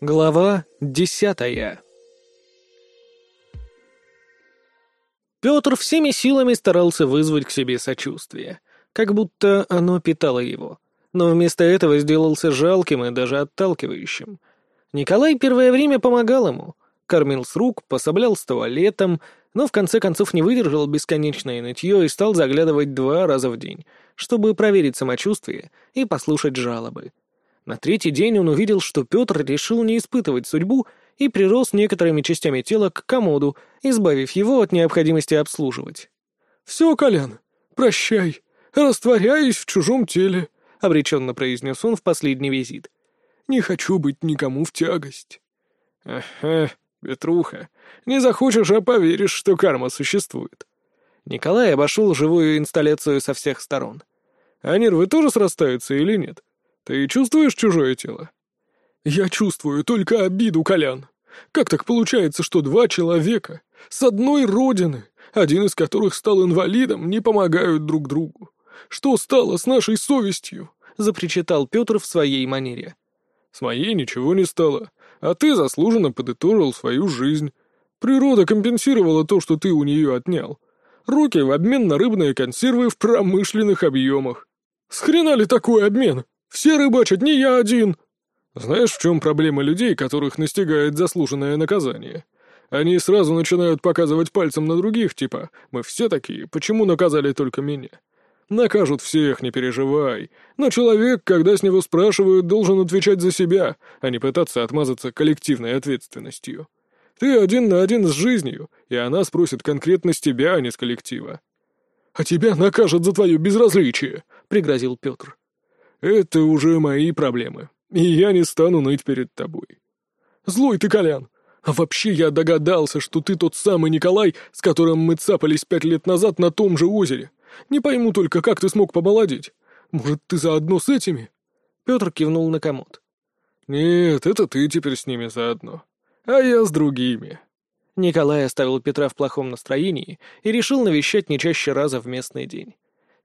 Глава десятая Петр всеми силами старался вызвать к себе сочувствие, как будто оно питало его, но вместо этого сделался жалким и даже отталкивающим. Николай первое время помогал ему, кормил с рук, пособлял с туалетом, но в конце концов не выдержал бесконечное нытье и стал заглядывать два раза в день, чтобы проверить самочувствие и послушать жалобы. На третий день он увидел, что Петр решил не испытывать судьбу и прирос некоторыми частями тела к комоду, избавив его от необходимости обслуживать. «Все, Колян, прощай, растворяюсь в чужом теле», — обреченно произнес он в последний визит. «Не хочу быть никому в тягость». «Ага, Петруха, не захочешь, а поверишь, что карма существует». Николай обошел живую инсталляцию со всех сторон. «А нервы тоже срастаются или нет?» «Ты чувствуешь чужое тело?» «Я чувствую только обиду, Колян. Как так получается, что два человека с одной родины, один из которых стал инвалидом, не помогают друг другу? Что стало с нашей совестью?» — запричитал Петр в своей манере. «С моей ничего не стало, а ты заслуженно подытожил свою жизнь. Природа компенсировала то, что ты у нее отнял. Руки в обмен на рыбные консервы в промышленных объемах. С хрена ли такой обмен? Все рыбачат, не я один!» «Знаешь, в чем проблема людей, которых настигает заслуженное наказание? Они сразу начинают показывать пальцем на других, типа «мы все такие, почему наказали только меня?» Накажут всех, не переживай. Но человек, когда с него спрашивают, должен отвечать за себя, а не пытаться отмазаться коллективной ответственностью. Ты один на один с жизнью, и она спросит конкретно с тебя, а не с коллектива. «А тебя накажут за твое безразличие», — пригрозил Петр. Это уже мои проблемы, и я не стану ныть перед тобой. Злой ты, Колян! А вообще я догадался, что ты тот самый Николай, с которым мы цапались пять лет назад на том же озере. Не пойму только, как ты смог помолодеть. Может, ты заодно с этими?» Петр кивнул на комод. «Нет, это ты теперь с ними заодно. А я с другими». Николай оставил Петра в плохом настроении и решил навещать не чаще раза в местный день.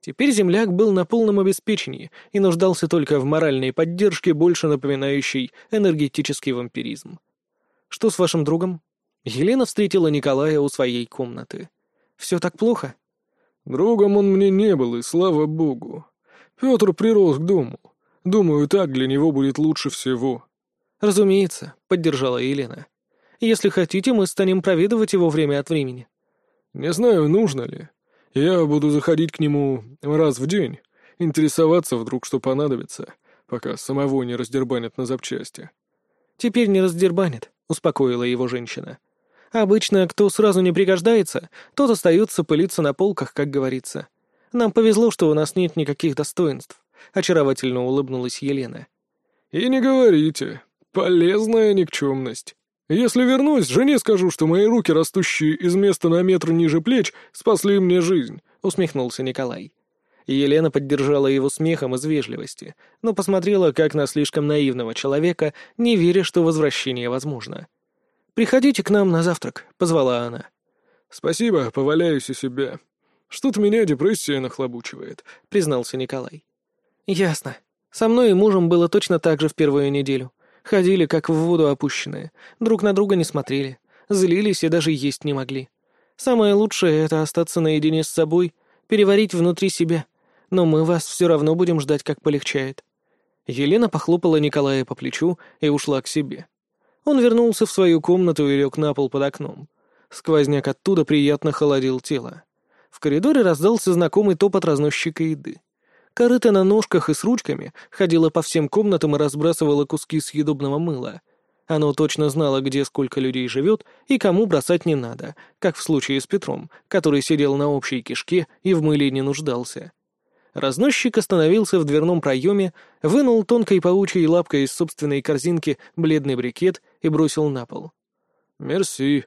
Теперь земляк был на полном обеспечении и нуждался только в моральной поддержке, больше напоминающей энергетический вампиризм. «Что с вашим другом?» Елена встретила Николая у своей комнаты. «Все так плохо?» «Другом он мне не был, и слава богу. Петр прирос к дому. Думаю, так для него будет лучше всего». «Разумеется», — поддержала Елена. «Если хотите, мы станем проведывать его время от времени». «Не знаю, нужно ли. Я буду заходить к нему раз в день, интересоваться вдруг, что понадобится, пока самого не раздербанят на запчасти. «Теперь не раздербанит», — успокоила его женщина. «Обычно, кто сразу не пригождается, тот остается пылиться на полках, как говорится. Нам повезло, что у нас нет никаких достоинств», — очаровательно улыбнулась Елена. «И не говорите. Полезная никчемность». Если вернусь, жене скажу, что мои руки, растущие из места на метр ниже плеч, спасли мне жизнь», — усмехнулся Николай. Елена поддержала его смехом из вежливости, но посмотрела как на слишком наивного человека, не веря, что возвращение возможно. «Приходите к нам на завтрак», — позвала она. «Спасибо, поваляюсь у себя. Что-то меня депрессия нахлобучивает», — признался Николай. «Ясно. Со мной и мужем было точно так же в первую неделю. Ходили, как в воду опущенные, друг на друга не смотрели, злились и даже есть не могли. Самое лучшее — это остаться наедине с собой, переварить внутри себя. Но мы вас все равно будем ждать, как полегчает». Елена похлопала Николая по плечу и ушла к себе. Он вернулся в свою комнату и лег на пол под окном. Сквозняк оттуда приятно холодил тело. В коридоре раздался знакомый топот разносчика еды. Корыто на ножках и с ручками ходила по всем комнатам и разбрасывала куски съедобного мыла. Оно точно знало, где сколько людей живет и кому бросать не надо, как в случае с Петром, который сидел на общей кишке и в мыле не нуждался. Разносчик остановился в дверном проеме, вынул тонкой паучьей лапкой из собственной корзинки бледный брикет и бросил на пол. «Мерси».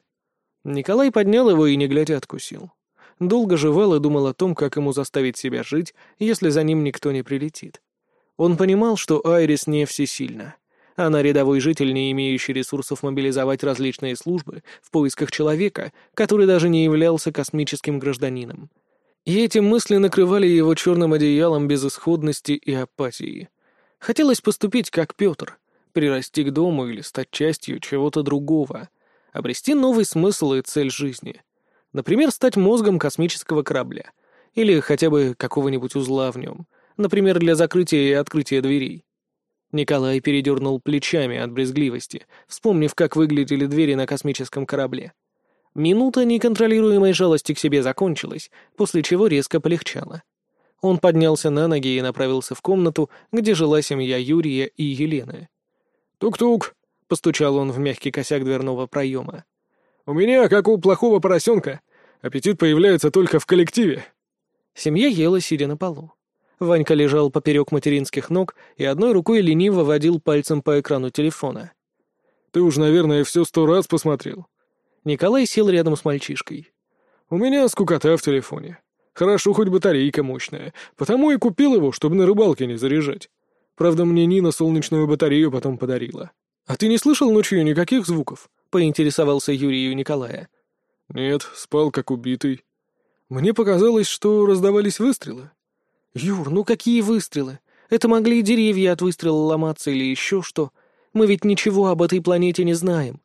Николай поднял его и, не глядя, откусил долго жевал и думал о том, как ему заставить себя жить, если за ним никто не прилетит. Он понимал, что Айрис не всесильна. Она рядовой житель, не имеющий ресурсов мобилизовать различные службы в поисках человека, который даже не являлся космическим гражданином. И эти мысли накрывали его черным одеялом безысходности и апатии. Хотелось поступить как Петр, прирасти к дому или стать частью чего-то другого, обрести новый смысл и цель жизни. Например, стать мозгом космического корабля или хотя бы какого-нибудь узла в нем, например, для закрытия и открытия дверей. Николай передернул плечами от брезгливости, вспомнив, как выглядели двери на космическом корабле. Минута неконтролируемой жалости к себе закончилась, после чего резко полегчало. Он поднялся на ноги и направился в комнату, где жила семья Юрия и Елены. «Тук-тук!» — постучал он в мягкий косяк дверного проема. «У меня, как у плохого поросенка, аппетит появляется только в коллективе». Семья ела, сидя на полу. Ванька лежал поперек материнских ног и одной рукой лениво водил пальцем по экрану телефона. «Ты уж, наверное, все сто раз посмотрел». Николай сел рядом с мальчишкой. «У меня скукота в телефоне. Хорошо, хоть батарейка мощная, потому и купил его, чтобы на рыбалке не заряжать. Правда, мне Нина солнечную батарею потом подарила. А ты не слышал ночью никаких звуков?» — поинтересовался Юрий у Николая. «Нет, спал как убитый. Мне показалось, что раздавались выстрелы. «Юр, ну какие выстрелы? Это могли и деревья от выстрела ломаться или еще что. Мы ведь ничего об этой планете не знаем».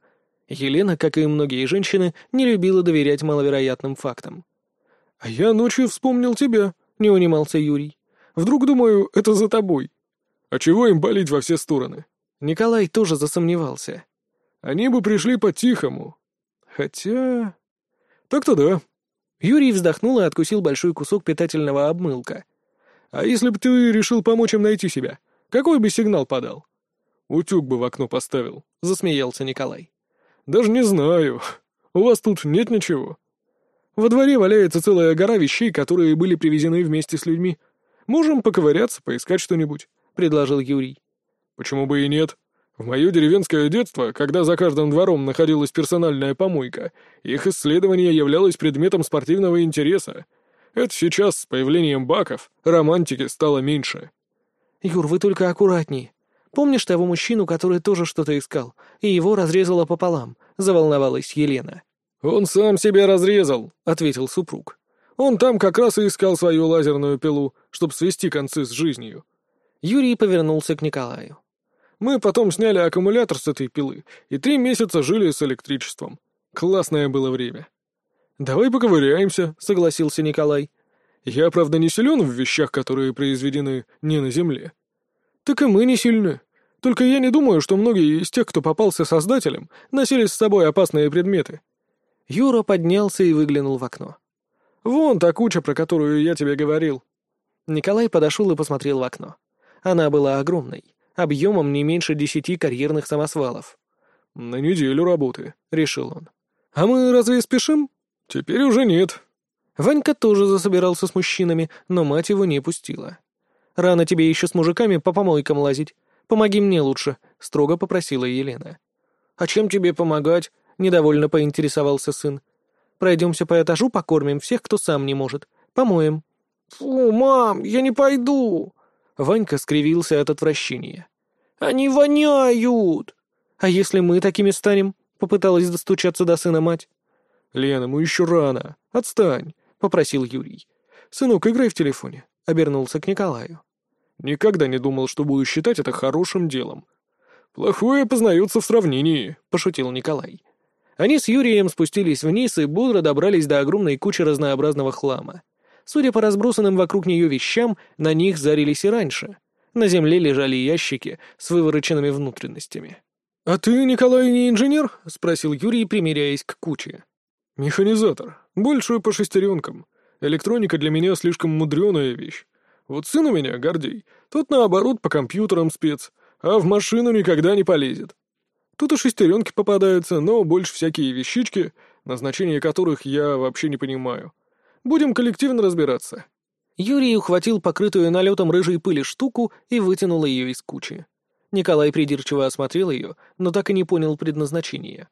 Елена, как и многие женщины, не любила доверять маловероятным фактам. «А я ночью вспомнил тебя», — не унимался Юрий. «Вдруг, думаю, это за тобой. А чего им болеть во все стороны?» Николай тоже засомневался. «Они бы пришли по-тихому. Хотя...» «Так-то да». Юрий вздохнул и откусил большой кусок питательного обмылка. А если бы ты решил помочь им найти себя, какой бы сигнал подал? Утюг бы в окно поставил, — засмеялся Николай. Даже не знаю. У вас тут нет ничего. Во дворе валяется целая гора вещей, которые были привезены вместе с людьми. Можем поковыряться, поискать что-нибудь, — предложил Юрий. Почему бы и нет? В мое деревенское детство, когда за каждым двором находилась персональная помойка, их исследование являлось предметом спортивного интереса. Это сейчас с появлением баков романтики стало меньше. Юр, вы только аккуратнее. Помнишь того мужчину, который тоже что-то искал, и его разрезало пополам? Заволновалась Елена. Он сам себя разрезал, ответил супруг. Он там как раз и искал свою лазерную пилу, чтобы свести концы с жизнью. Юрий повернулся к Николаю. Мы потом сняли аккумулятор с этой пилы и три месяца жили с электричеством. Классное было время. «Давай поковыряемся», — согласился Николай. «Я, правда, не силен в вещах, которые произведены не на Земле». «Так и мы не сильны. Только я не думаю, что многие из тех, кто попался создателем, носили с собой опасные предметы». Юра поднялся и выглянул в окно. «Вон та куча, про которую я тебе говорил». Николай подошел и посмотрел в окно. Она была огромной, объемом не меньше десяти карьерных самосвалов. «На неделю работы», — решил он. «А мы разве спешим?» «Теперь уже нет». Ванька тоже засобирался с мужчинами, но мать его не пустила. «Рано тебе еще с мужиками по помойкам лазить. Помоги мне лучше», — строго попросила Елена. «А чем тебе помогать?» — недовольно поинтересовался сын. «Пройдемся по этажу, покормим всех, кто сам не может. Помоем». «Фу, мам, я не пойду!» Ванька скривился от отвращения. «Они воняют!» «А если мы такими станем?» — попыталась достучаться до сына мать. «Лена, ему еще рано. Отстань», — попросил Юрий. «Сынок, играй в телефоне», — обернулся к Николаю. «Никогда не думал, что буду считать это хорошим делом». «Плохое познается в сравнении», — пошутил Николай. Они с Юрием спустились вниз и бодро добрались до огромной кучи разнообразного хлама. Судя по разбросанным вокруг нее вещам, на них зарились и раньше. На земле лежали ящики с вывороченными внутренностями. «А ты, Николай, не инженер?» — спросил Юрий, примеряясь к куче. «Механизатор. Большую по шестеренкам. Электроника для меня слишком мудреная вещь. Вот сын у меня, Гордей, тот, наоборот, по компьютерам спец, а в машину никогда не полезет. Тут и шестеренки попадаются, но больше всякие вещички, назначение которых я вообще не понимаю. Будем коллективно разбираться». Юрий ухватил покрытую налетом рыжей пыли штуку и вытянул ее из кучи. Николай придирчиво осмотрел ее, но так и не понял предназначения.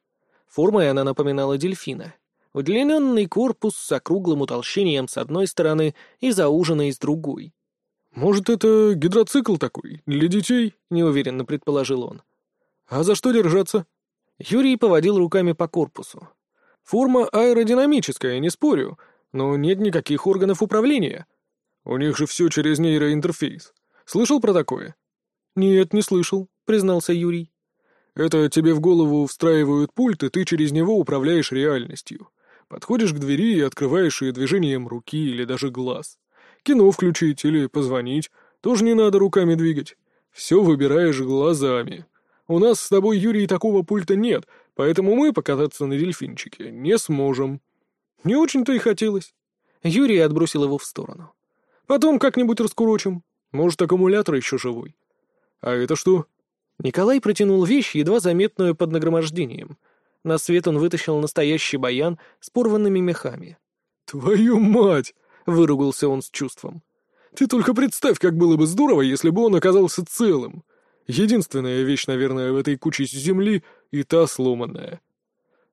Формой она напоминала дельфина. Удлиненный корпус с округлым утолщением с одной стороны и зауженный с другой. «Может, это гидроцикл такой, для детей?» — неуверенно предположил он. «А за что держаться?» Юрий поводил руками по корпусу. «Форма аэродинамическая, не спорю, но нет никаких органов управления. У них же все через нейроинтерфейс. Слышал про такое?» «Нет, не слышал», — признался Юрий. «Это тебе в голову встраивают пульт, и ты через него управляешь реальностью. Подходишь к двери и открываешь ее движением руки или даже глаз. Кино включить или позвонить. Тоже не надо руками двигать. Все выбираешь глазами. У нас с тобой, Юрий, такого пульта нет, поэтому мы покататься на дельфинчике не сможем. Не очень-то и хотелось. Юрий отбросил его в сторону. Потом как-нибудь раскурочим. Может, аккумулятор еще живой. А это что? Николай протянул вещь, едва заметную под нагромождением — на свет он вытащил настоящий баян с порванными мехами. «Твою мать!» — выругался он с чувством. «Ты только представь, как было бы здорово, если бы он оказался целым. Единственная вещь, наверное, в этой куче земли и та сломанная».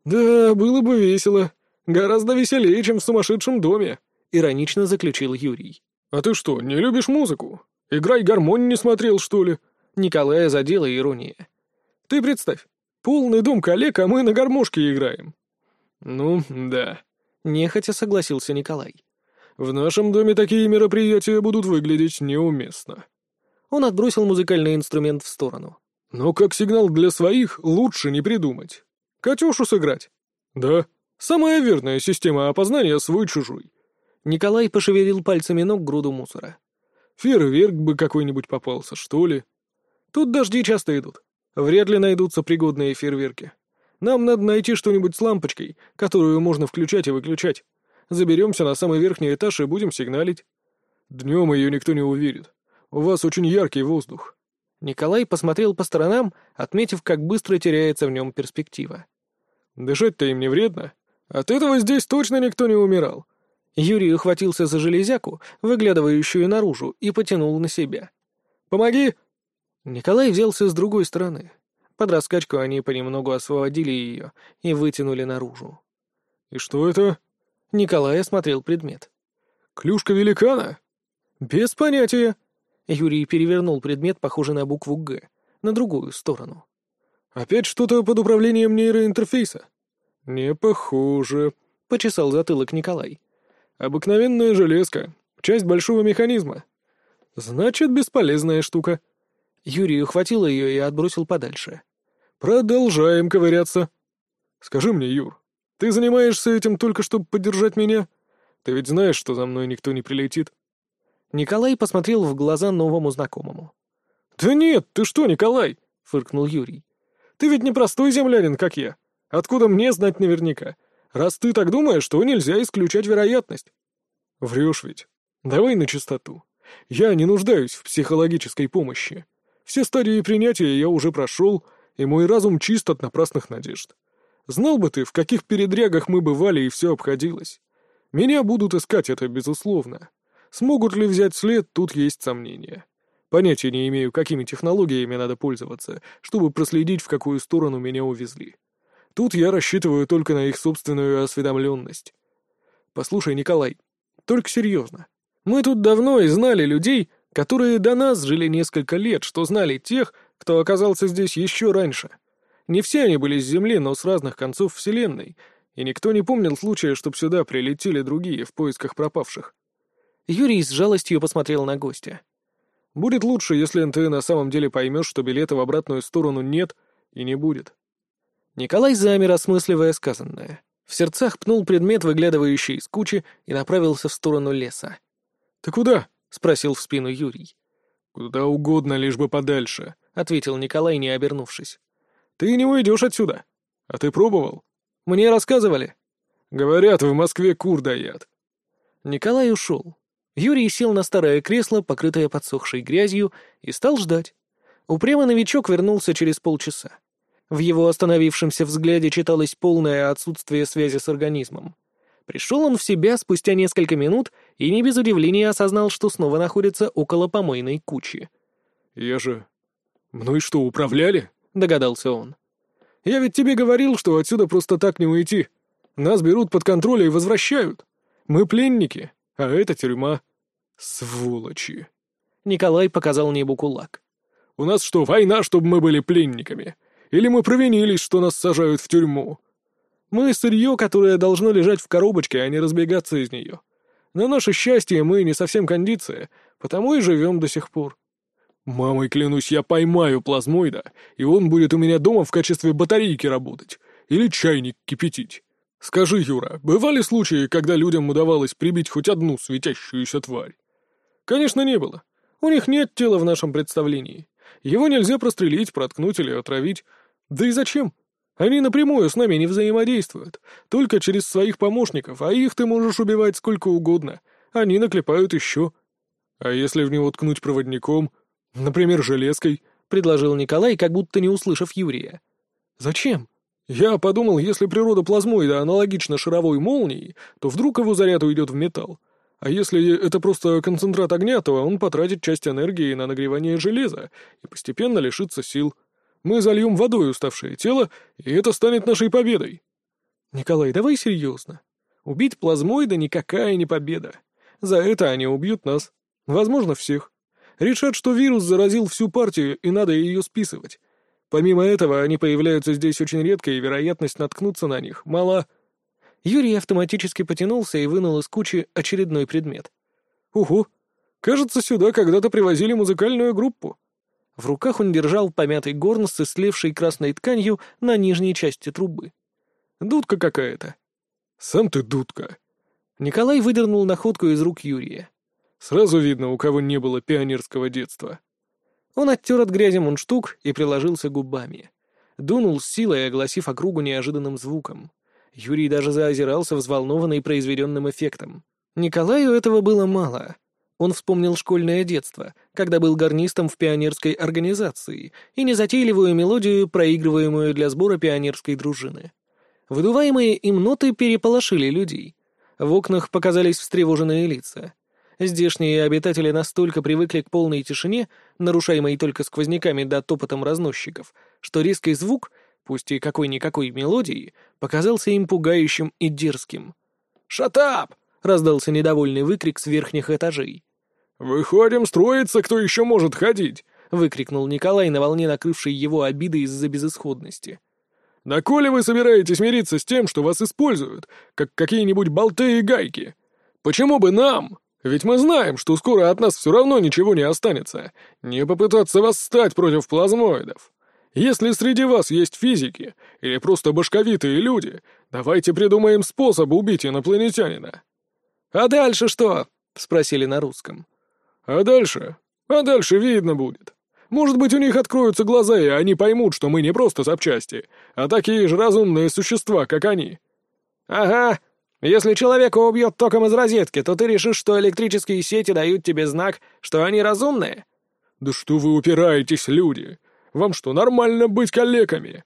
«Да, было бы весело. Гораздо веселее, чем в сумасшедшем доме», — иронично заключил Юрий. «А ты что, не любишь музыку? Играй гармонь не смотрел, что ли?» Николая задела ирония. «Ты представь, Полный дом коллег, а мы на гармошке играем». «Ну, да», — нехотя согласился Николай. «В нашем доме такие мероприятия будут выглядеть неуместно». Он отбросил музыкальный инструмент в сторону. «Но как сигнал для своих лучше не придумать. Катюшу сыграть?» «Да. Самая верная система опознания свой-чужой». Николай пошевелил пальцами ног груду мусора. «Фейерверк бы какой-нибудь попался, что ли?» «Тут дожди часто идут. Вряд ли найдутся пригодные фейерверки. Нам надо найти что-нибудь с лампочкой, которую можно включать и выключать. Заберемся на самый верхний этаж и будем сигналить. Днем ее никто не увидит. У вас очень яркий воздух». Николай посмотрел по сторонам, отметив, как быстро теряется в нем перспектива. «Дышать-то им не вредно. От этого здесь точно никто не умирал». Юрий ухватился за железяку, выглядывающую наружу, и потянул на себя. «Помоги!» Николай взялся с другой стороны. Под раскачку они понемногу освободили ее и вытянули наружу. «И что это?» Николай осмотрел предмет. «Клюшка великана?» «Без понятия». Юрий перевернул предмет, похожий на букву «Г», на другую сторону. «Опять что-то под управлением нейроинтерфейса?» «Не похоже», — почесал затылок Николай. «Обыкновенная железка, часть большого механизма. Значит, бесполезная штука». Юрий ухватил ее и отбросил подальше. «Продолжаем ковыряться. Скажи мне, Юр, ты занимаешься этим только чтобы поддержать меня? Ты ведь знаешь, что за мной никто не прилетит?» Николай посмотрел в глаза новому знакомому. «Да нет, ты что, Николай?» — фыркнул Юрий. «Ты ведь не простой землянин, как я. Откуда мне знать наверняка? Раз ты так думаешь, то нельзя исключать вероятность». «Врешь ведь. Давай на чистоту. Я не нуждаюсь в психологической помощи. Все стадии принятия я уже прошел, и мой разум чист от напрасных надежд. Знал бы ты, в каких передрягах мы бывали, и все обходилось. Меня будут искать, это безусловно. Смогут ли взять след, тут есть сомнения. Понятия не имею, какими технологиями надо пользоваться, чтобы проследить, в какую сторону меня увезли. Тут я рассчитываю только на их собственную осведомленность. Послушай, Николай, только серьезно. Мы тут давно и знали людей, которые до нас жили несколько лет, что знали тех, кто оказался здесь еще раньше. Не все они были с Земли, но с разных концов Вселенной, и никто не помнил случая, чтобы сюда прилетели другие в поисках пропавших. Юрий с жалостью посмотрел на гостя. «Будет лучше, если ты на самом деле поймешь, что билета в обратную сторону нет и не будет». Николай замер, осмысливая сказанное. В сердцах пнул предмет, выглядывающий из кучи, и направился в сторону леса. «Ты куда?» — спросил в спину Юрий. «Куда угодно, лишь бы подальше», — ответил Николай, не обернувшись. «Ты не уйдешь отсюда. А ты пробовал?» «Мне рассказывали». «Говорят, в Москве кур даят». Николай ушел. Юрий сел на старое кресло, покрытое подсохшей грязью, и стал ждать. Упрямый новичок вернулся через полчаса. В его остановившемся взгляде читалось полное отсутствие связи с организмом. Пришел он в себя спустя несколько минут и не без удивления осознал, что снова находится около помойной кучи. «Я же... Мной что, управляли?» — догадался он. «Я ведь тебе говорил, что отсюда просто так не уйти. Нас берут под контроль и возвращают. Мы пленники, а это тюрьма. Сволочи!» Николай показал небу кулак. «У нас что, война, чтобы мы были пленниками? Или мы провинились, что нас сажают в тюрьму?» Мы сырье, которое должно лежать в коробочке, а не разбегаться из нее. На наше счастье мы не совсем кондиция, потому и живем до сих пор. Мамой клянусь, я поймаю плазмоида, и он будет у меня дома в качестве батарейки работать. Или чайник кипятить. Скажи, Юра, бывали случаи, когда людям удавалось прибить хоть одну светящуюся тварь? Конечно, не было. У них нет тела в нашем представлении. Его нельзя прострелить, проткнуть или отравить. Да и зачем? Они напрямую с нами не взаимодействуют, только через своих помощников, а их ты можешь убивать сколько угодно. Они наклепают еще. А если в него ткнуть проводником, например, железкой, — предложил Николай, как будто не услышав Юрия. «Зачем?» «Я подумал, если природа плазмоида аналогична шаровой молнии, то вдруг его заряд уйдет в металл. А если это просто концентрат огня, то он потратит часть энергии на нагревание железа и постепенно лишится сил. Мы зальем водой уставшее тело, и это станет нашей победой. Николай, давай серьезно. Убить плазмоида никакая не победа. За это они убьют нас. Возможно, всех. Решат, что вирус заразил всю партию, и надо ее списывать. Помимо этого, они появляются здесь очень редко, и вероятность наткнуться на них мала. Юрий автоматически потянулся и вынул из кучи очередной предмет. «Угу. Кажется, сюда когда-то привозили музыкальную группу». В руках он держал помятый горн с ислевшей красной тканью на нижней части трубы. «Дудка какая-то». «Сам ты дудка». Николай выдернул находку из рук Юрия. «Сразу видно, у кого не было пионерского детства». Он оттер от грязи мундштук и приложился губами. Дунул с силой, огласив округу неожиданным звуком. Юрий даже заозирался, взволнованный произведенным эффектом. Николаю этого было мало. Он вспомнил школьное детство, когда был гарнистом в пионерской организации, и незатейливую мелодию, проигрываемую для сбора пионерской дружины. Выдуваемые им ноты переполошили людей. В окнах показались встревоженные лица. Здешние обитатели настолько привыкли к полной тишине, нарушаемой только сквозняками да топотом разносчиков, что резкий звук — пусть и какой-никакой мелодии, показался им пугающим и дерзким. «Шатап!» — раздался недовольный выкрик с верхних этажей. «Выходим строиться, кто еще может ходить!» — выкрикнул Николай на волне накрывшей его обиды из-за безысходности. «На коли вы собираетесь мириться с тем, что вас используют, как какие-нибудь болты и гайки? Почему бы нам, ведь мы знаем, что скоро от нас все равно ничего не останется, не попытаться восстать против плазмоидов?» Если среди вас есть физики или просто башковитые люди, давайте придумаем способ убить инопланетянина». «А дальше что?» — спросили на русском. «А дальше? А дальше видно будет. Может быть, у них откроются глаза, и они поймут, что мы не просто запчасти, а такие же разумные существа, как они». «Ага. Если человека убьет током из розетки, то ты решишь, что электрические сети дают тебе знак, что они разумные?» «Да что вы упираетесь, люди? Вам что, нормально быть калеками?»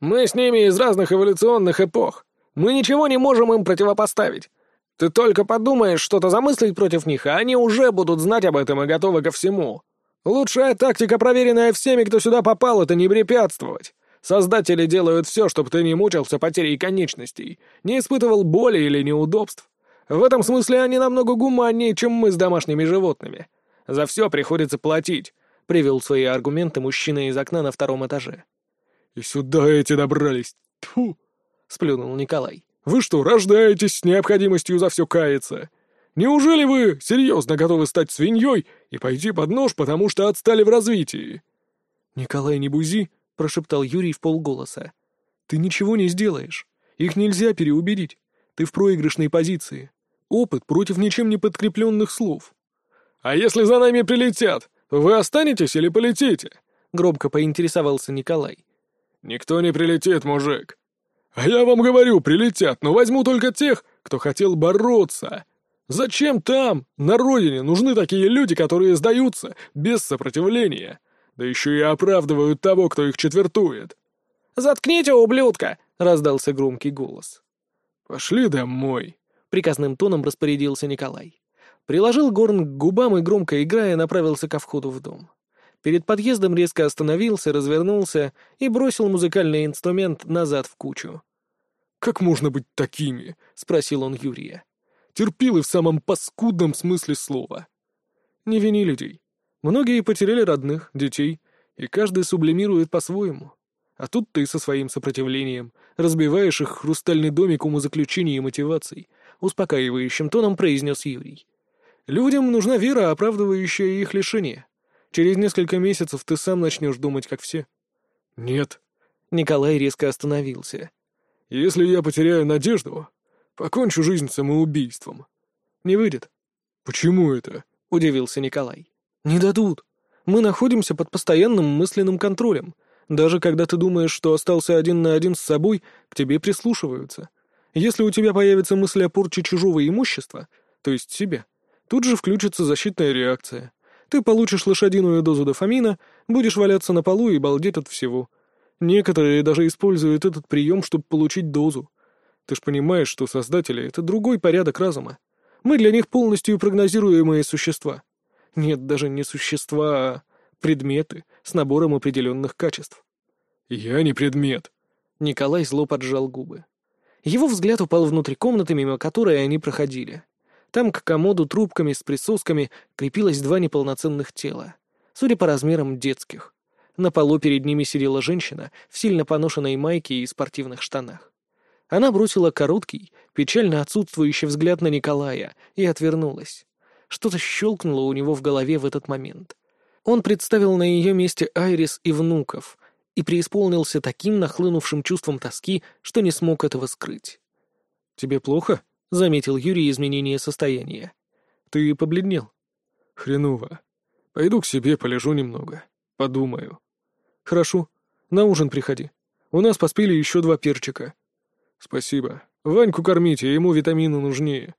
«Мы с ними из разных эволюционных эпох. Мы ничего не можем им противопоставить. Ты только подумаешь что-то замыслить против них, а они уже будут знать об этом и готовы ко всему. Лучшая тактика, проверенная всеми, кто сюда попал, это не препятствовать. Создатели делают все, чтобы ты не мучился потерей конечностей, не испытывал боли или неудобств. В этом смысле они намного гуманнее, чем мы с домашними животными. За все приходится платить, — привел свои аргументы мужчина из окна на втором этаже. «И сюда эти добрались! Тьфу!» — сплюнул Николай. «Вы что, рождаетесь с необходимостью за все каяться? Неужели вы серьезно готовы стать свиньей и пойти под нож, потому что отстали в развитии?» «Николай, не бузи!» — прошептал Юрий в полголоса. «Ты ничего не сделаешь. Их нельзя переубедить. Ты в проигрышной позиции. Опыт против ничем не подкрепленных слов». «А если за нами прилетят? «Вы останетесь или полетите?» — громко поинтересовался Николай. «Никто не прилетит, мужик. А я вам говорю, прилетят, но возьму только тех, кто хотел бороться. Зачем там, на родине, нужны такие люди, которые сдаются без сопротивления? Да еще и оправдывают того, кто их четвертует». «Заткните, ублюдка!» — раздался громкий голос. «Пошли домой», — приказным тоном распорядился Николай. Приложил горн к губам и, громко играя, направился ко входу в дом. Перед подъездом резко остановился, развернулся и бросил музыкальный инструмент назад в кучу. «Как можно быть такими?» — спросил он Юрия. «Терпилы в самом паскудном смысле слова». «Не вини людей. Многие потеряли родных, детей, и каждый сублимирует по-своему. А тут ты со своим сопротивлением разбиваешь их хрустальный домик умозаключений и мотиваций», — успокаивающим тоном произнес Юрий. Людям нужна вера, оправдывающая их лишение. Через несколько месяцев ты сам начнешь думать, как все. Нет. Николай резко остановился. Если я потеряю надежду, покончу жизнь самоубийством. Не выйдет. Почему это? Удивился Николай. Не дадут. Мы находимся под постоянным мысленным контролем. Даже когда ты думаешь, что остался один на один с собой, к тебе прислушиваются. Если у тебя появится мысль о порче чужого имущества, то есть себя, тут же включится защитная реакция. Ты получишь лошадиную дозу дофамина, будешь валяться на полу и балдеть от всего. Некоторые даже используют этот прием, чтобы получить дозу. Ты ж понимаешь, что создатели — это другой порядок разума. Мы для них полностью прогнозируемые существа. Нет, даже не существа, а предметы с набором определенных качеств. «Я не предмет». Николай зло поджал губы. Его взгляд упал внутрь комнаты, мимо которой они проходили. Там к комоду трубками с присосками крепилось два неполноценных тела, судя по размерам детских. На полу перед ними сидела женщина в сильно поношенной майке и спортивных штанах. Она бросила короткий, печально отсутствующий взгляд на Николая и отвернулась. Что-то щелкнуло у него в голове в этот момент. Он представил на ее месте Айрис и внуков и преисполнился таким нахлынувшим чувством тоски, что не смог этого скрыть. «Тебе плохо?» — заметил Юрий изменение состояния. «Ты побледнел?» «Хреново. Пойду к себе, полежу немного. Подумаю». «Хорошо. На ужин приходи. У нас поспели еще два перчика». «Спасибо. Ваньку кормите, ему витамины нужнее.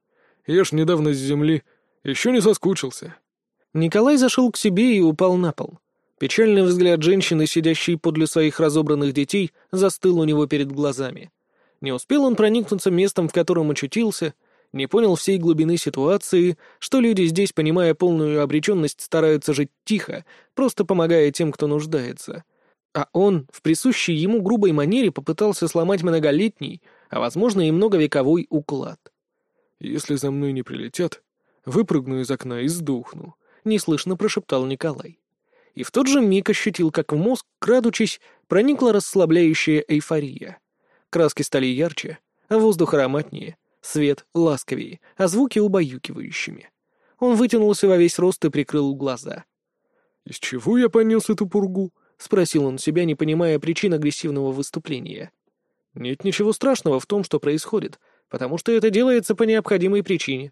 Я ж недавно с земли. Еще не соскучился». Николай зашел к себе и упал на пол. Печальный взгляд женщины, сидящей подле своих разобранных детей, застыл у него перед глазами. Не успел он проникнуться местом, в котором очутился, не понял всей глубины ситуации, что люди здесь, понимая полную обреченность, стараются жить тихо, просто помогая тем, кто нуждается. А он, в присущей ему грубой манере, попытался сломать многолетний, а, возможно, и многовековой уклад. «Если за мной не прилетят, выпрыгну из окна и сдохну», — неслышно прошептал Николай. И в тот же миг ощутил, как в мозг, крадучись, проникла расслабляющая эйфория. Краски стали ярче, а воздух ароматнее, свет ласковее, а звуки убаюкивающими. Он вытянулся во весь рост и прикрыл глаза. «Из чего я понес эту пургу?» — спросил он себя, не понимая причин агрессивного выступления. «Нет ничего страшного в том, что происходит, потому что это делается по необходимой причине.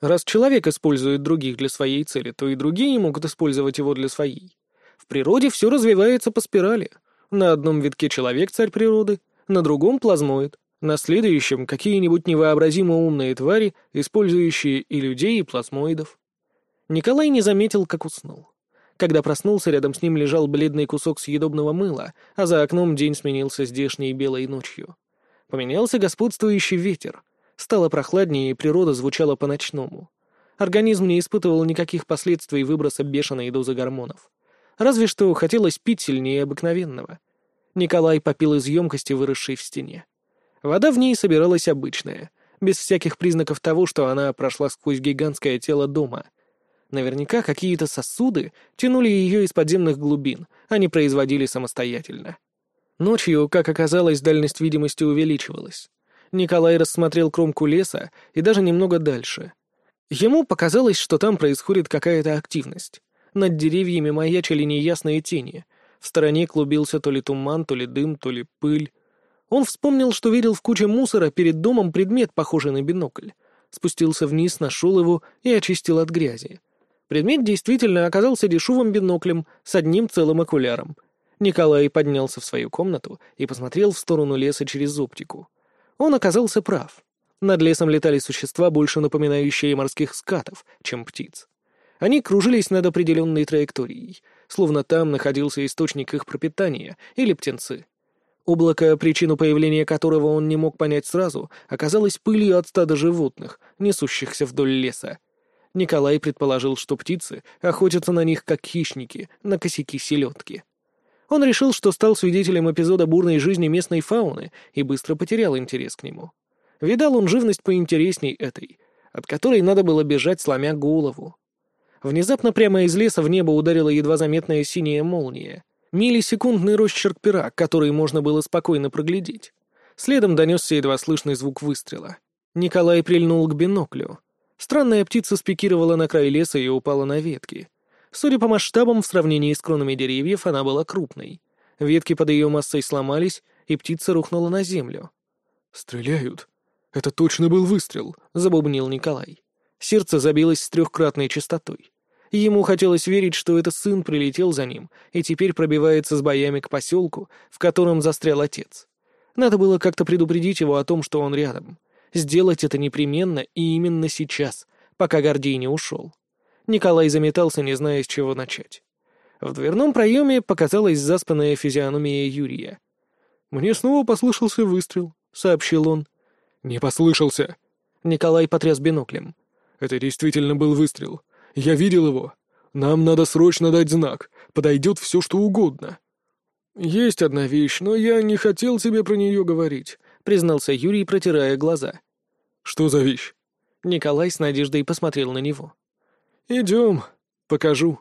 Раз человек использует других для своей цели, то и другие могут использовать его для своей. В природе все развивается по спирали. На одном витке человек царь природы, на другом — плазмоид, на следующем — какие-нибудь невообразимо умные твари, использующие и людей, и плазмоидов. Николай не заметил, как уснул. Когда проснулся, рядом с ним лежал бледный кусок съедобного мыла, а за окном день сменился здешней белой ночью. Поменялся господствующий ветер, Стало прохладнее, и природа звучала по-ночному. Организм не испытывал никаких последствий выброса бешеной дозы гормонов. Разве что хотелось пить сильнее обыкновенного. Николай попил из емкости, выросшей в стене. Вода в ней собиралась обычная, без всяких признаков того, что она прошла сквозь гигантское тело дома. Наверняка какие-то сосуды тянули ее из подземных глубин, а не производили самостоятельно. Ночью, как оказалось, дальность видимости увеличивалась. Николай рассмотрел кромку леса и даже немного дальше. Ему показалось, что там происходит какая-то активность. Над деревьями маячили неясные тени. В стороне клубился то ли туман, то ли дым, то ли пыль. Он вспомнил, что видел в куче мусора перед домом предмет, похожий на бинокль. Спустился вниз, нашел его и очистил от грязи. Предмет действительно оказался дешевым биноклем с одним целым окуляром. Николай поднялся в свою комнату и посмотрел в сторону леса через оптику. Он оказался прав. Над лесом летали существа, больше напоминающие морских скатов, чем птиц. Они кружились над определенной траекторией, словно там находился источник их пропитания или птенцы. Облако, причину появления которого он не мог понять сразу, оказалось пылью от стада животных, несущихся вдоль леса. Николай предположил, что птицы охотятся на них как хищники, на косяки селедки. Он решил, что стал свидетелем эпизода бурной жизни местной фауны и быстро потерял интерес к нему. Видал он живность поинтересней этой, от которой надо было бежать, сломя голову. Внезапно прямо из леса в небо ударила едва заметная синяя молния. Миллисекундный росчерк пера, который можно было спокойно проглядеть. Следом донесся едва слышный звук выстрела. Николай прильнул к биноклю. Странная птица спикировала на край леса и упала на ветки. Судя по масштабам, в сравнении с кронами деревьев она была крупной. Ветки под ее массой сломались, и птица рухнула на землю. «Стреляют. Это точно был выстрел», — забубнил Николай. Сердце забилось с трехкратной частотой. Ему хотелось верить, что это сын прилетел за ним и теперь пробивается с боями к поселку, в котором застрял отец. Надо было как-то предупредить его о том, что он рядом. Сделать это непременно и именно сейчас, пока Гордей не ушел. Николай заметался, не зная, с чего начать. В дверном проеме показалась заспанная физиономия Юрия. «Мне снова послышался выстрел», — сообщил он. «Не послышался». Николай потряс биноклем. «Это действительно был выстрел. Я видел его. Нам надо срочно дать знак. Подойдет все, что угодно». «Есть одна вещь, но я не хотел тебе про нее говорить», — признался Юрий, протирая глаза. «Что за вещь?» Николай с надеждой посмотрел на него. «Идем, покажу».